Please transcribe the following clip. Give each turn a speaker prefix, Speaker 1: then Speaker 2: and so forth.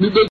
Speaker 1: midba